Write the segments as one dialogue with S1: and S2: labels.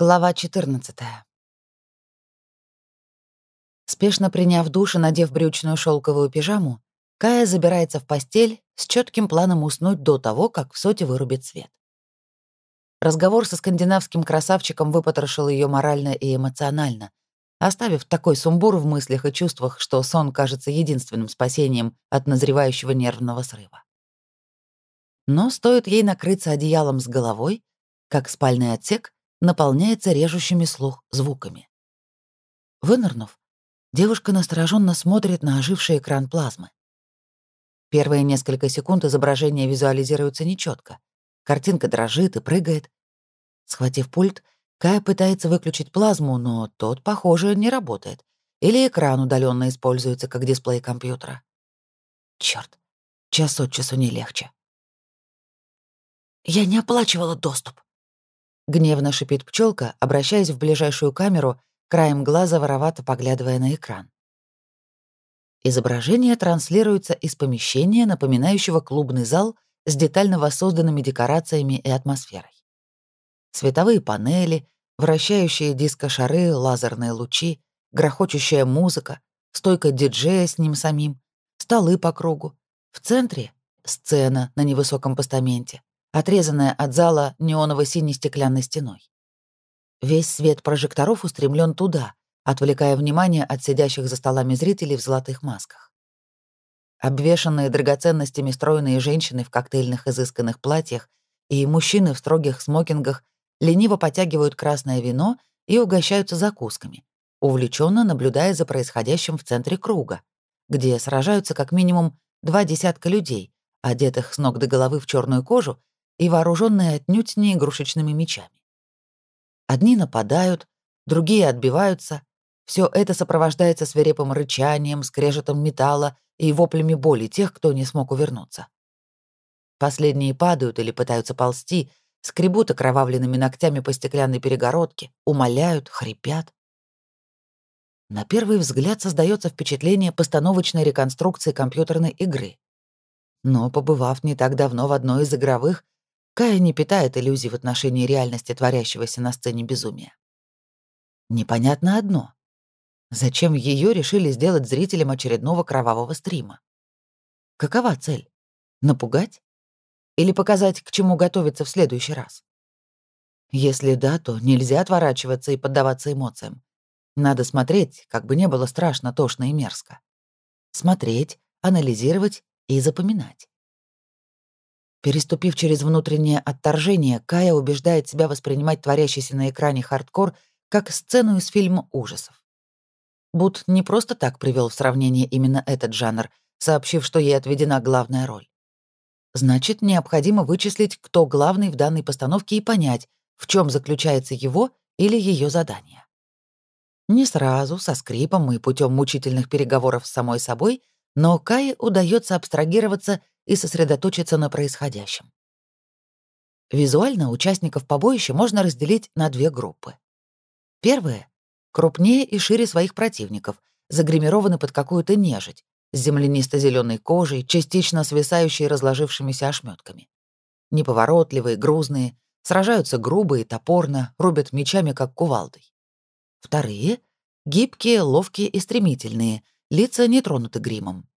S1: Глава 14. Спешно приняв душ и надев брючную шелковую пижаму, Кая забирается в постель с четким планом уснуть до того, как в соте вырубит свет. Разговор со скандинавским красавчиком выпотрошил ее морально и эмоционально, оставив такой сумбур в мыслях и чувствах, что сон кажется единственным спасением от назревающего нервного срыва. Но стоит ей накрыться одеялом с головой, как спальный отсек наполняется режущими слух звуками. Вынырнув, девушка настороженно смотрит на оживший экран плазмы. Первые несколько секунд изображение визуализируется нечетко. Картинка дрожит и прыгает. Схватив пульт, Кая пытается выключить плазму, но тот, похоже, не работает. Или экран удаленно используется как дисплей компьютера. Черт, час от часу не легче. «Я не оплачивала доступ», Гневно шипит пчелка, обращаясь в ближайшую камеру, краем глаза воровато поглядывая на экран. Изображение транслируется из помещения, напоминающего клубный зал с детально воссозданными декорациями и атмосферой. Световые панели, вращающие дискошары, лазерные лучи, грохочущая музыка, стойка диджея с ним самим, столы по кругу. В центре — сцена на невысоком постаменте отрезанная от зала неоново-синей стеклянной стеной. Весь свет прожекторов устремлен туда, отвлекая внимание от сидящих за столами зрителей в золотых масках. Обвешанные драгоценностями стройные женщины в коктейльных изысканных платьях и мужчины в строгих смокингах лениво потягивают красное вино и угощаются закусками, увлеченно наблюдая за происходящим в центре круга, где сражаются как минимум два десятка людей, одетых с ног до головы в черную кожу и вооруженные отнюдь не игрушечными мечами. Одни нападают, другие отбиваются. Все это сопровождается свирепым рычанием, скрежетом металла и воплями боли тех, кто не смог увернуться. Последние падают или пытаются ползти, скребут окровавленными ногтями по стеклянной перегородке, умоляют, хрипят. На первый взгляд создается впечатление постановочной реконструкции компьютерной игры. Но, побывав не так давно в одной из игровых, Кая не питает иллюзий в отношении реальности творящегося на сцене безумия. Непонятно одно. Зачем ее решили сделать зрителем очередного кровавого стрима? Какова цель? Напугать? Или показать, к чему готовиться в следующий раз? Если да, то нельзя отворачиваться и поддаваться эмоциям. Надо смотреть, как бы не было страшно, тошно и мерзко. Смотреть, анализировать и запоминать. Переступив через внутреннее отторжение, Кая убеждает себя воспринимать творящийся на экране хардкор как сцену из фильма ужасов. Бут не просто так привел в сравнение именно этот жанр, сообщив, что ей отведена главная роль. Значит, необходимо вычислить, кто главный в данной постановке и понять, в чем заключается его или ее задание. Не сразу, со скрипом и путем мучительных переговоров с самой собой, но Кае удается абстрагироваться и сосредоточиться на происходящем. Визуально участников побоища можно разделить на две группы. Первые — крупнее и шире своих противников, загримированы под какую-то нежить, с землянисто зеленой кожей, частично свисающей разложившимися ошметками. Неповоротливые, грузные, сражаются грубо и топорно, рубят мечами, как кувалдой. Вторые — гибкие, ловкие и стремительные, лица не тронуты гримом.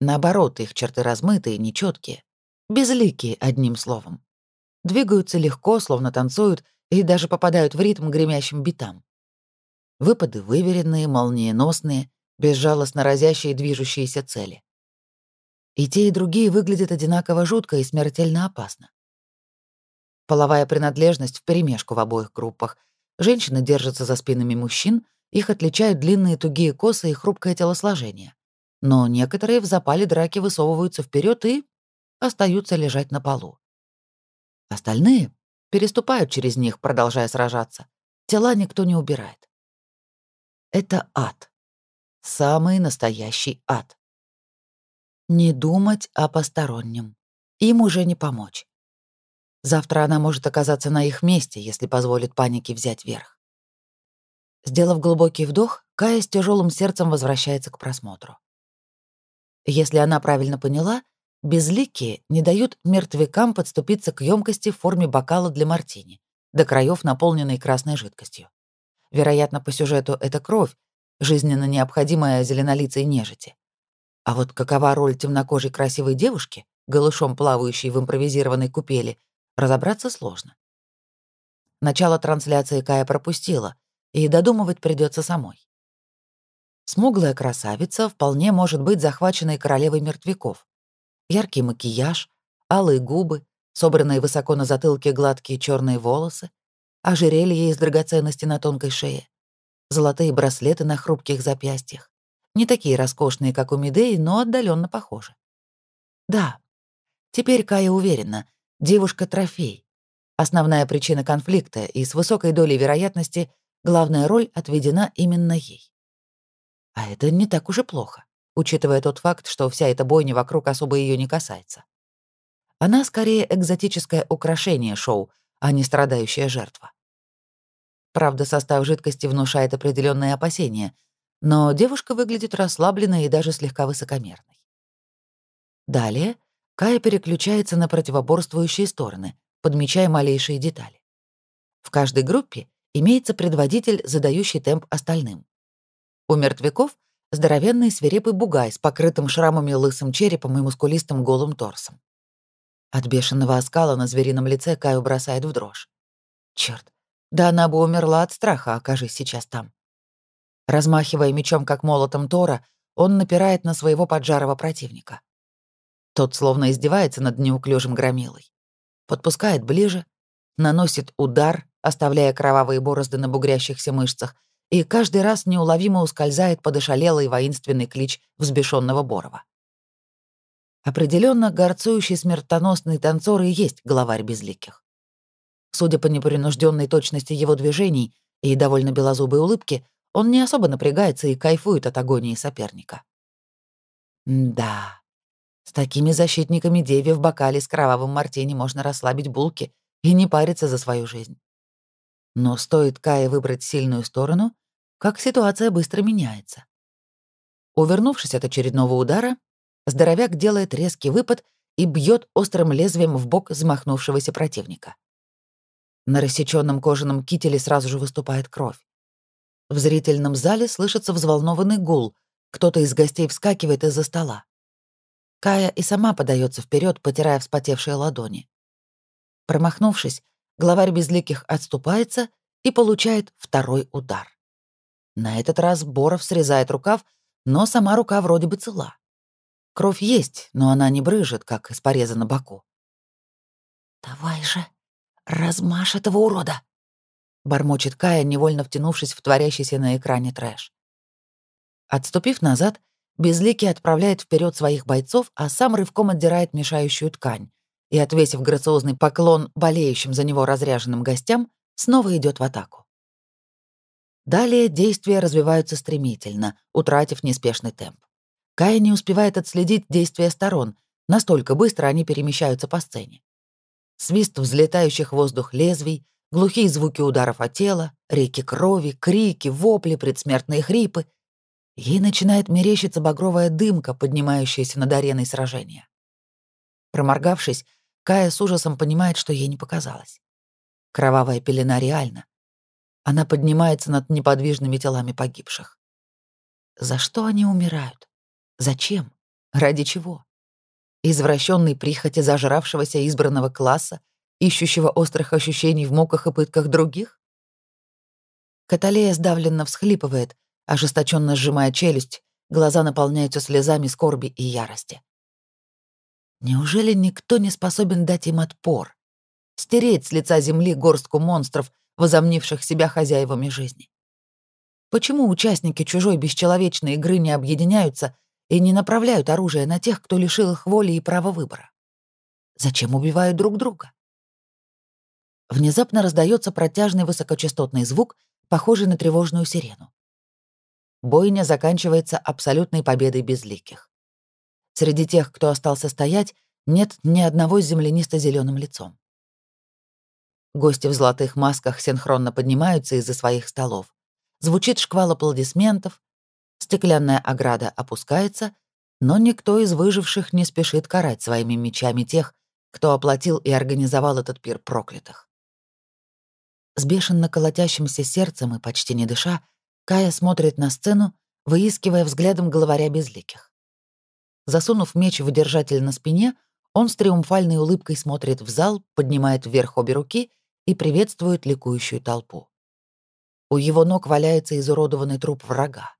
S1: Наоборот, их черты размытые, нечеткие, безликие, одним словом. Двигаются легко, словно танцуют, и даже попадают в ритм гремящим битам. Выпады выверенные, молниеносные, безжалостно разящие движущиеся цели. И те, и другие выглядят одинаково жутко и смертельно опасно. Половая принадлежность вперемешку в обоих группах. Женщины держатся за спинами мужчин, их отличают длинные тугие косы и хрупкое телосложение но некоторые в запале драки высовываются вперед и остаются лежать на полу. Остальные переступают через них, продолжая сражаться. Тела никто не убирает. Это ад. Самый настоящий ад. Не думать о постороннем. Им уже не помочь. Завтра она может оказаться на их месте, если позволит панике взять верх. Сделав глубокий вдох, Кая с тяжелым сердцем возвращается к просмотру. Если она правильно поняла, безликие не дают мертвякам подступиться к емкости в форме бокала для мартини, до краев наполненный красной жидкостью. Вероятно, по сюжету это кровь, жизненно необходимая зеленолицей нежити. А вот какова роль темнокожей красивой девушки, голышом плавающей в импровизированной купели, разобраться сложно. Начало трансляции Кая пропустила, и додумывать придется самой. Смуглая красавица вполне может быть захваченной королевой мертвяков. Яркий макияж, алые губы, собранные высоко на затылке гладкие черные волосы, ожерелье из драгоценности на тонкой шее, золотые браслеты на хрупких запястьях. Не такие роскошные, как у Медеи, но отдаленно похожи. Да, теперь Кая уверена, девушка-трофей. Основная причина конфликта, и с высокой долей вероятности главная роль отведена именно ей. А это не так уж и плохо, учитывая тот факт, что вся эта бойня вокруг особо ее не касается. Она скорее экзотическое украшение шоу, а не страдающая жертва. Правда, состав жидкости внушает определенные опасения, но девушка выглядит расслабленной и даже слегка высокомерной. Далее Кая переключается на противоборствующие стороны, подмечая малейшие детали. В каждой группе имеется предводитель, задающий темп остальным. У мертвяков — здоровенный свирепый бугай с покрытым шрамами лысым черепом и мускулистым голым торсом. От бешеного оскала на зверином лице Каю бросает в дрожь. Черт, да она бы умерла от страха, окажись сейчас там. Размахивая мечом, как молотом Тора, он напирает на своего поджарого противника. Тот словно издевается над неуклюжим громилой. Подпускает ближе, наносит удар, оставляя кровавые борозды на бугрящихся мышцах, и каждый раз неуловимо ускользает под ошалелый воинственный клич взбешенного Борова. Определенно, горцующий смертоносный танцор и есть главарь безликих. Судя по непринужденной точности его движений и довольно белозубой улыбке, он не особо напрягается и кайфует от агонии соперника. да, с такими защитниками Деви в бокале с кровавым мартини можно расслабить булки и не париться за свою жизнь. Но стоит Кае выбрать сильную сторону, как ситуация быстро меняется. Увернувшись от очередного удара, здоровяк делает резкий выпад и бьет острым лезвием в бок замахнувшегося противника. На рассеченном кожаном кителе сразу же выступает кровь. В зрительном зале слышится взволнованный гул, кто-то из гостей вскакивает из-за стола. Кая и сама подается вперед, потирая вспотевшие ладони. Промахнувшись, главарь безликих отступается и получает второй удар. На этот раз Боров срезает рукав, но сама рука вроде бы цела. Кровь есть, но она не брыжет, как из пореза на боку. «Давай же, размажь этого урода!» — бормочет Кая, невольно втянувшись в творящийся на экране трэш. Отступив назад, Безликий отправляет вперед своих бойцов, а сам рывком отдирает мешающую ткань, и, отвесив грациозный поклон болеющим за него разряженным гостям, снова идет в атаку. Далее действия развиваются стремительно, утратив неспешный темп. Кая не успевает отследить действия сторон, настолько быстро они перемещаются по сцене. Свист взлетающих в воздух лезвий, глухие звуки ударов о тело, реки крови, крики, вопли, предсмертные хрипы. Ей начинает мерещиться багровая дымка, поднимающаяся над ареной сражения. Проморгавшись, Кая с ужасом понимает, что ей не показалось. Кровавая пелена реальна. Она поднимается над неподвижными телами погибших. За что они умирают? Зачем? Ради чего? Извращенной прихоти зажравшегося избранного класса, ищущего острых ощущений в муках и пытках других? Каталея сдавленно всхлипывает, ожесточенно сжимая челюсть, глаза наполняются слезами скорби и ярости. Неужели никто не способен дать им отпор? Стереть с лица земли горстку монстров, возомнивших себя хозяевами жизни? Почему участники чужой бесчеловечной игры не объединяются и не направляют оружие на тех, кто лишил их воли и права выбора? Зачем убивают друг друга? Внезапно раздается протяжный высокочастотный звук, похожий на тревожную сирену. Бойня заканчивается абсолютной победой безликих. Среди тех, кто остался стоять, нет ни одного с землянисто зеленым лицом. Гости в золотых масках синхронно поднимаются из-за своих столов. Звучит шквал аплодисментов, стеклянная ограда опускается, но никто из выживших не спешит карать своими мечами тех, кто оплатил и организовал этот пир проклятых. С бешено колотящимся сердцем и почти не дыша, Кая смотрит на сцену, выискивая взглядом главаря безликих. Засунув меч в держатель на спине, он с триумфальной улыбкой смотрит в зал, поднимает вверх обе руки и приветствует ликующую толпу. У его ног валяется изуродованный труп врага.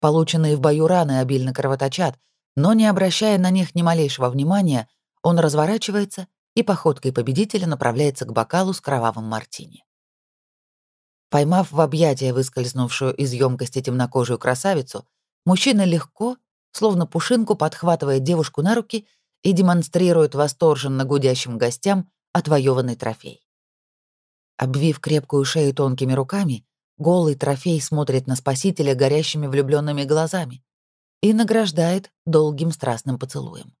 S1: Полученные в бою раны обильно кровоточат, но, не обращая на них ни малейшего внимания, он разворачивается и походкой победителя направляется к бокалу с кровавым мартини. Поймав в объятия выскользнувшую из емкости темнокожую красавицу, мужчина легко, словно пушинку, подхватывает девушку на руки и демонстрирует восторженно гудящим гостям отвоеванный трофей. Обвив крепкую шею тонкими руками, голый трофей смотрит на спасителя горящими влюбленными глазами и награждает долгим страстным поцелуем.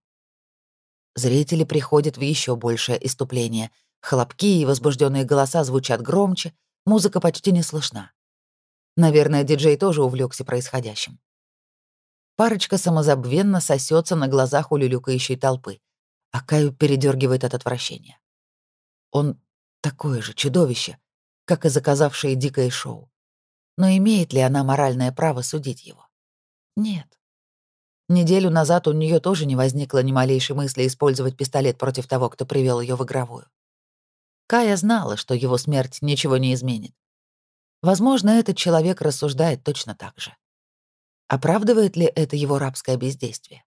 S1: Зрители приходят в еще большее иступление. Хлопки и возбужденные голоса звучат громче, Музыка почти не слышна. Наверное, диджей тоже увлекся происходящим. Парочка самозабвенно сосется на глазах у люлюкающей толпы, а Каю передергивает от отвращения. Он такое же чудовище, как и заказавшее дикое шоу. Но имеет ли она моральное право судить его? Нет. Неделю назад у нее тоже не возникло ни малейшей мысли использовать пистолет против того, кто привел ее в игровую. Кая знала, что его смерть ничего не изменит. Возможно, этот человек рассуждает точно так же. Оправдывает ли это его рабское бездействие?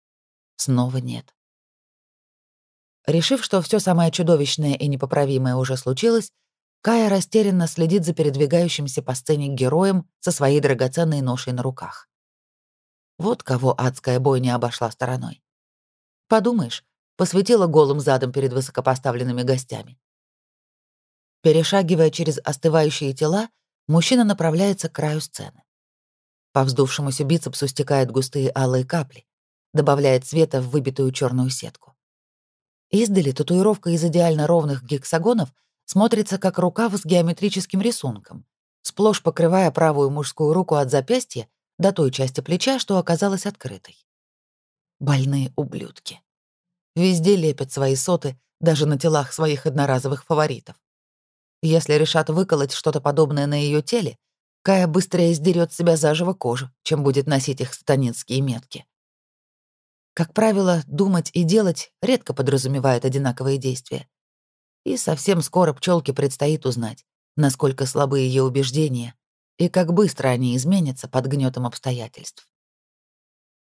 S1: Снова нет. Решив, что все самое чудовищное и непоправимое уже случилось, Кая растерянно следит за передвигающимся по сцене героем со своей драгоценной ношей на руках. Вот кого адская бойня обошла стороной. Подумаешь, посветила голым задом перед высокопоставленными гостями. Перешагивая через остывающие тела, мужчина направляется к краю сцены. По вздувшемуся бицепсу стекают густые алые капли, добавляет цвета в выбитую черную сетку. Издали татуировка из идеально ровных гексагонов смотрится как рукав с геометрическим рисунком, сплошь покрывая правую мужскую руку от запястья до той части плеча, что оказалась открытой. Больные ублюдки. Везде лепят свои соты, даже на телах своих одноразовых фаворитов. Если решат выколоть что-то подобное на ее теле, Кая быстрее сдерет себя заживо кожу, чем будет носить их сатанинские метки. Как правило, думать и делать редко подразумевает одинаковые действия. И совсем скоро пчелке предстоит узнать, насколько слабы ее убеждения и как быстро они изменятся под гнетом обстоятельств.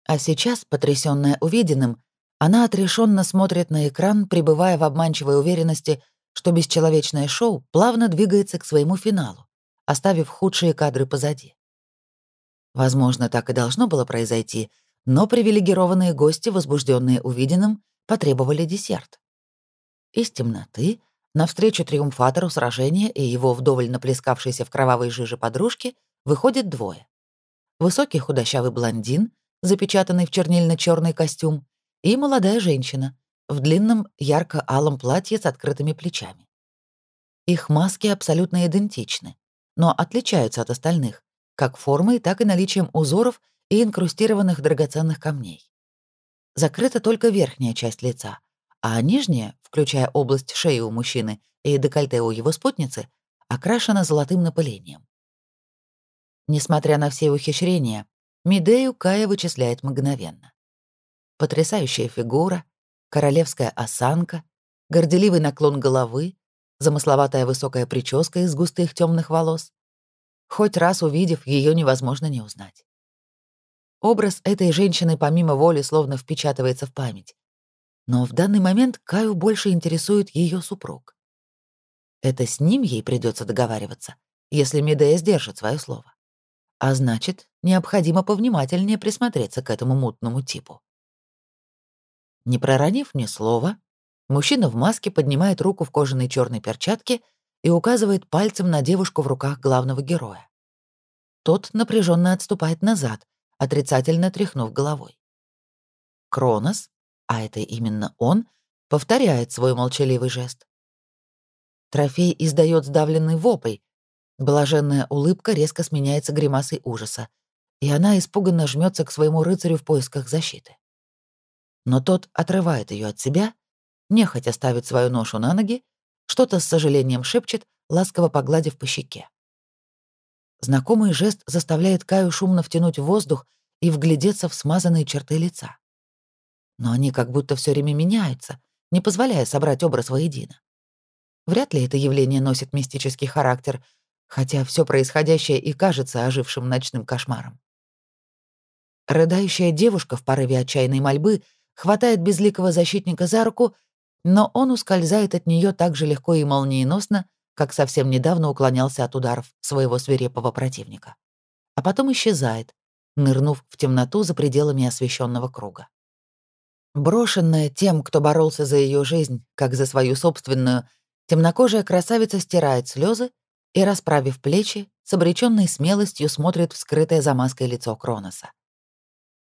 S1: А сейчас, потрясённая увиденным, она отрешенно смотрит на экран, пребывая в обманчивой уверенности, что бесчеловечное шоу плавно двигается к своему финалу, оставив худшие кадры позади. Возможно, так и должно было произойти, но привилегированные гости, возбужденные увиденным, потребовали десерт. Из темноты, навстречу триумфатору сражения и его вдоволь наплескавшейся в кровавой жиже подружки, выходит двое. Высокий худощавый блондин, запечатанный в чернильно черный костюм, и молодая женщина, в длинном ярко-алом платье с открытыми плечами. Их маски абсолютно идентичны, но отличаются от остальных, как формой, так и наличием узоров и инкрустированных драгоценных камней. Закрыта только верхняя часть лица, а нижняя, включая область шеи у мужчины и декольте у его спутницы, окрашена золотым напылением. Несмотря на все ухищрения, Медею Кая вычисляет мгновенно. Потрясающая фигура, королевская осанка, горделивый наклон головы, замысловатая высокая прическа из густых темных волос. Хоть раз увидев, ее невозможно не узнать. Образ этой женщины помимо воли словно впечатывается в память. Но в данный момент Каю больше интересует ее супруг. Это с ним ей придется договариваться, если Медея сдержит свое слово. А значит, необходимо повнимательнее присмотреться к этому мутному типу. Не проронив ни слова, мужчина в маске поднимает руку в кожаной черной перчатке и указывает пальцем на девушку в руках главного героя. Тот напряженно отступает назад, отрицательно тряхнув головой. Кронос, а это именно он, повторяет свой молчаливый жест. Трофей издает сдавленный вопль. Блаженная улыбка резко сменяется гримасой ужаса, и она испуганно жмется к своему рыцарю в поисках защиты но тот отрывает ее от себя, нехотя ставит свою ношу на ноги, что-то с сожалением шепчет, ласково погладив по щеке. Знакомый жест заставляет Каю шумно втянуть воздух и вглядеться в смазанные черты лица. Но они как будто все время меняются, не позволяя собрать образ воедино. Вряд ли это явление носит мистический характер, хотя все происходящее и кажется ожившим ночным кошмаром. Рыдающая девушка в порыве отчаянной мольбы хватает безликого защитника за руку, но он ускользает от нее так же легко и молниеносно, как совсем недавно уклонялся от ударов своего свирепого противника. А потом исчезает, нырнув в темноту за пределами освещенного круга. Брошенная тем, кто боролся за ее жизнь, как за свою собственную, темнокожая красавица стирает слезы и, расправив плечи, с обреченной смелостью смотрит в скрытое за маской лицо Кроноса.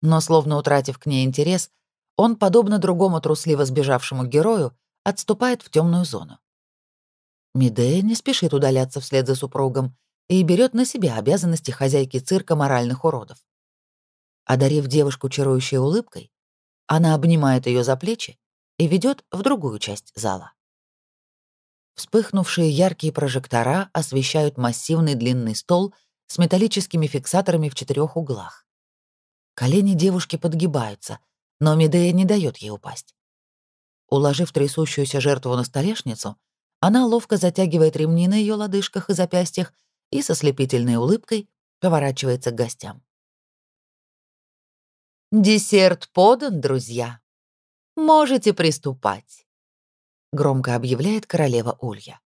S1: Но, словно утратив к ней интерес, он, подобно другому трусливо сбежавшему герою, отступает в темную зону. Медея не спешит удаляться вслед за супругом и берет на себя обязанности хозяйки цирка моральных уродов. Одарив девушку чарующей улыбкой, она обнимает ее за плечи и ведет в другую часть зала. Вспыхнувшие яркие прожектора освещают массивный длинный стол с металлическими фиксаторами в четырех углах. Колени девушки подгибаются, но Медея не дает ей упасть. Уложив трясущуюся жертву на столешницу, она ловко затягивает ремни на ее лодыжках и запястьях и со слепительной улыбкой поворачивается к гостям. «Десерт подан, друзья. Можете приступать», — громко объявляет королева Улья.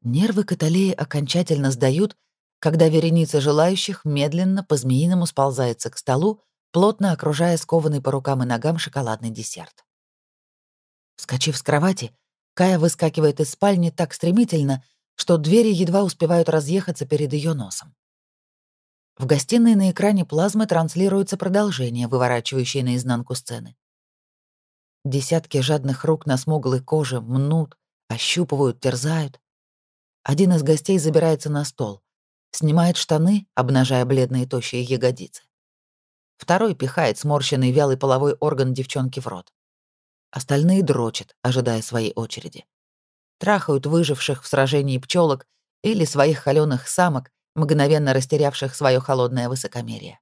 S1: Нервы Каталеи окончательно сдают, когда вереница желающих медленно по-змеиному сползается к столу, плотно окружая скованный по рукам и ногам шоколадный десерт. Вскочив с кровати, Кая выскакивает из спальни так стремительно, что двери едва успевают разъехаться перед ее носом. В гостиной на экране плазмы транслируется продолжение, выворачивающее наизнанку сцены. Десятки жадных рук на смуглой коже мнут, ощупывают, терзают. Один из гостей забирается на стол, снимает штаны, обнажая бледные тощие ягодицы. Второй пихает сморщенный вялый половой орган девчонки в рот. Остальные дрочат, ожидая своей очереди. Трахают выживших в сражении пчелок или своих холёных самок, мгновенно растерявших свое холодное высокомерие.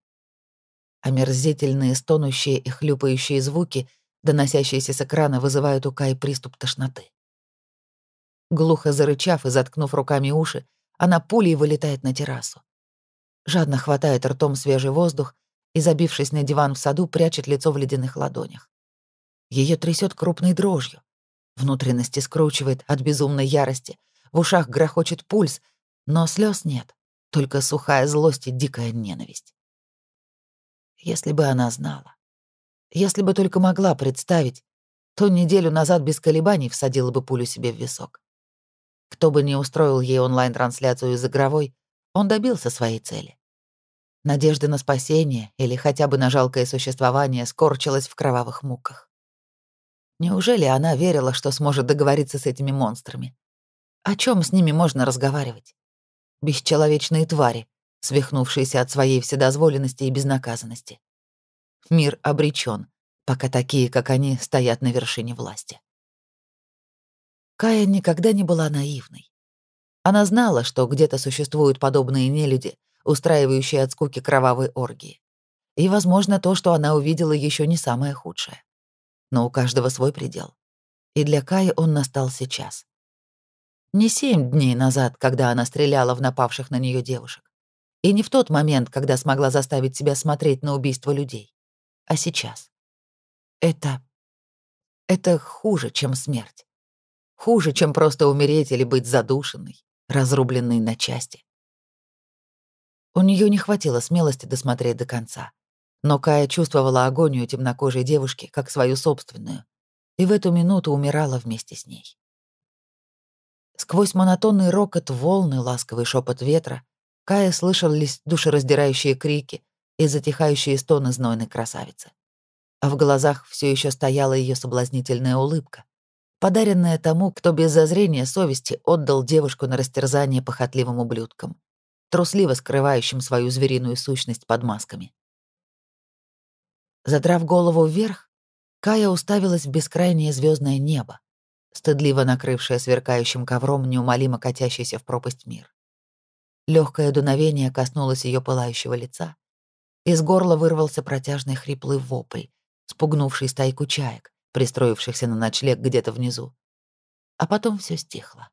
S1: Омерзительные стонущие и хлюпающие звуки, доносящиеся с экрана, вызывают у Кай приступ тошноты. Глухо зарычав и заткнув руками уши, она пулей вылетает на террасу. Жадно хватает ртом свежий воздух и, забившись на диван в саду, прячет лицо в ледяных ладонях. Ее трясет крупной дрожью. Внутренности скручивает от безумной ярости, в ушах грохочет пульс, но слез нет, только сухая злость и дикая ненависть. Если бы она знала, если бы только могла представить, то неделю назад без колебаний всадила бы пулю себе в висок. Кто бы ни устроил ей онлайн-трансляцию из игровой, он добился своей цели. Надежда на спасение или хотя бы на жалкое существование скорчилась в кровавых муках. Неужели она верила, что сможет договориться с этими монстрами? О чем с ними можно разговаривать? Бесчеловечные твари, свихнувшиеся от своей вседозволенности и безнаказанности. Мир обречен, пока такие, как они, стоят на вершине власти. Кая никогда не была наивной. Она знала, что где-то существуют подобные нелюди, устраивающие от скуки кровавые оргии. И, возможно, то, что она увидела, еще не самое худшее но у каждого свой предел. И для Каи он настал сейчас. Не семь дней назад, когда она стреляла в напавших на нее девушек. И не в тот момент, когда смогла заставить себя смотреть на убийство людей. А сейчас. Это... Это хуже, чем смерть. Хуже, чем просто умереть или быть задушенной, разрубленной на части. У нее не хватило смелости досмотреть до конца. Но Кая чувствовала агонию темнокожей девушки как свою собственную, и в эту минуту умирала вместе с ней. Сквозь монотонный рокот волны, ласковый шепот ветра, Кая слышались душераздирающие крики и затихающие стоны знойной красавицы. А в глазах все еще стояла ее соблазнительная улыбка, подаренная тому, кто без зазрения совести отдал девушку на растерзание похотливым ублюдкам, трусливо скрывающим свою звериную сущность под масками. Задрав голову вверх, Кая уставилась в бескрайнее звездное небо, стыдливо накрывшая сверкающим ковром неумолимо катящийся в пропасть мир. Легкое дуновение коснулось ее пылающего лица. Из горла вырвался протяжный хриплый вопль, спугнувший стайку чаек, пристроившихся на ночлег где-то внизу. А потом все стихло.